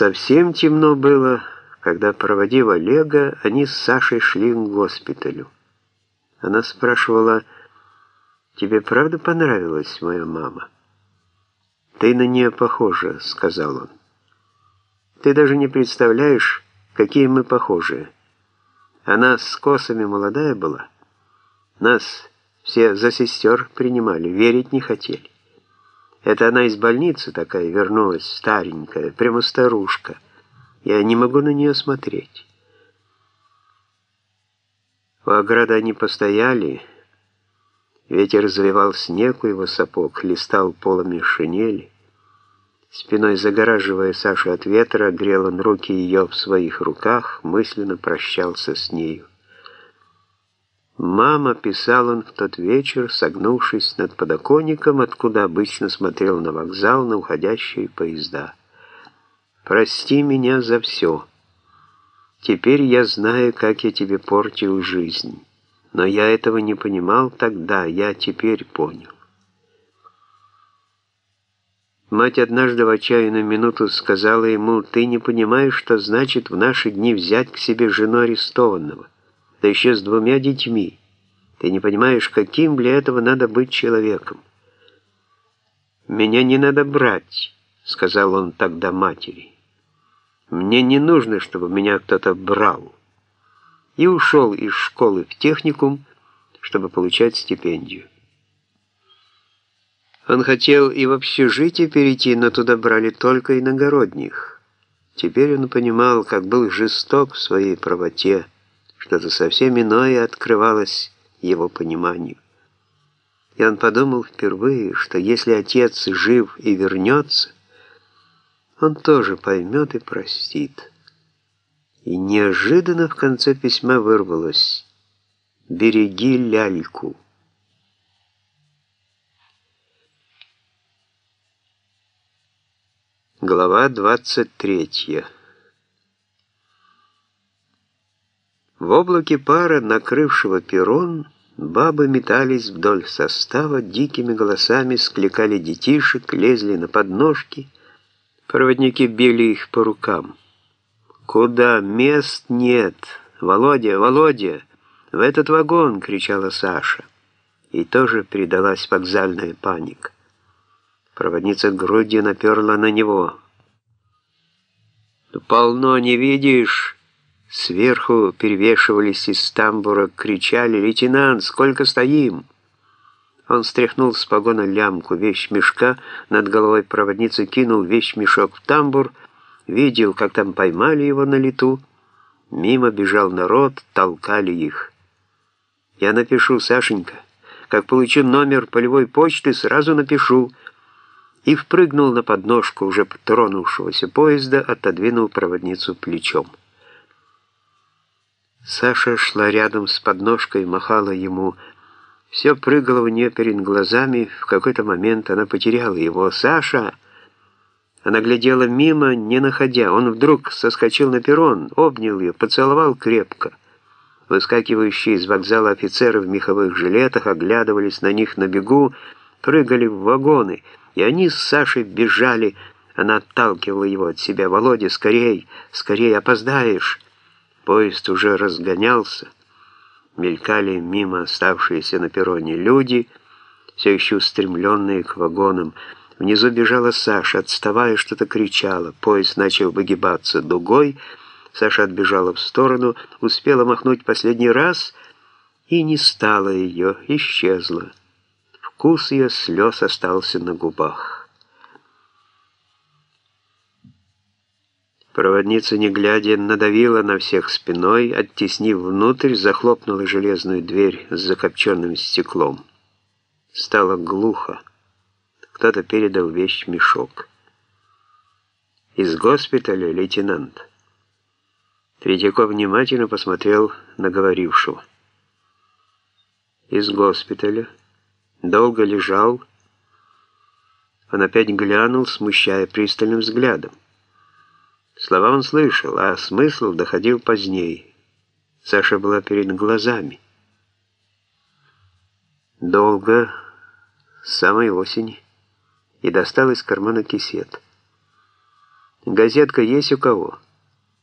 Совсем темно было, когда, проводив Олега, они с Сашей шли к госпиталю. Она спрашивала, «Тебе правда понравилась моя мама?» «Ты на нее похожа», — сказал он. «Ты даже не представляешь, какие мы похожи. Она с косами молодая была. Нас все за сестер принимали, верить не хотели. Это она из больницы такая вернулась, старенькая, прямо старушка. Я не могу на нее смотреть. У ограды они постояли. Ветер завивал снег у его сапог, листал полами шинели. Спиной загораживая Сашу от ветра, грел он руки ее в своих руках, мысленно прощался с нею. «Мама», — писал он в тот вечер, согнувшись над подоконником, откуда обычно смотрел на вокзал, на уходящие поезда. «Прости меня за все. Теперь я знаю, как я тебе портил жизнь. Но я этого не понимал тогда, я теперь понял». Мать однажды в отчаянную минуту сказала ему, «Ты не понимаешь, что значит в наши дни взять к себе жену арестованного» да еще с двумя детьми. Ты не понимаешь, каким для этого надо быть человеком. «Меня не надо брать», — сказал он тогда матери. «Мне не нужно, чтобы меня кто-то брал». И ушел из школы в техникум, чтобы получать стипендию. Он хотел и в общежитие перейти, но туда брали только иногородних. Теперь он понимал, как был жесток в своей правоте, что-то совсем иное открывалось его пониманию. И он подумал впервые, что если отец жив и вернется, он тоже поймет и простит. И неожиданно в конце письма вырвалось «Береги ляльку». Глава 23 В облаке пара, накрывшего перрон, бабы метались вдоль состава, дикими голосами скликали детишек, лезли на подножки. Проводники били их по рукам. «Куда? Мест нет! Володя, Володя! В этот вагон!» — кричала Саша. И тоже передалась вокзальная паника. Проводница грудью наперла на него. «Полно не видишь!» Сверху перевешивались из тамбура, кричали «Лейтенант, сколько стоим?» Он стряхнул с погона лямку вещмешка, над головой проводницы кинул вещмешок в тамбур, видел, как там поймали его на лету. Мимо бежал народ, толкали их. «Я напишу, Сашенька. Как получу номер полевой почты, сразу напишу». И впрыгнул на подножку уже тронувшегося поезда, отодвинул проводницу плечом. Саша шла рядом с подножкой, махала ему. Все прыгало у нее перед глазами. В какой-то момент она потеряла его. «Саша!» Она глядела мимо, не находя. Он вдруг соскочил на перрон, обнял ее, поцеловал крепко. Выскакивающие из вокзала офицеры в меховых жилетах оглядывались на них на бегу, прыгали в вагоны, и они с Сашей бежали. Она отталкивала его от себя. «Володя, скорей, скорей, опоздаешь!» Поезд уже разгонялся. Мелькали мимо оставшиеся на перроне люди, все еще устремленные к вагонам. Внизу бежала Саша, отставая, что-то кричала. Поезд начал выгибаться дугой. Саша отбежала в сторону, успела махнуть последний раз, и не стало ее, исчезла. Вкус ее слез остался на губах. Проводница, не глядя, надавила на всех спиной, оттеснив внутрь, захлопнула железную дверь с закопченным стеклом. Стало глухо. Кто-то передал вещь мешок. «Из госпиталя, лейтенант». Третьяков внимательно посмотрел на говорившего. «Из госпиталя. Долго лежал». Он опять глянул, смущая пристальным взглядом. Слова он слышал, а смысл доходил позднее. Саша была перед глазами. Долго, самой осени, и достал из кармана кисет. Газетка есть у кого?»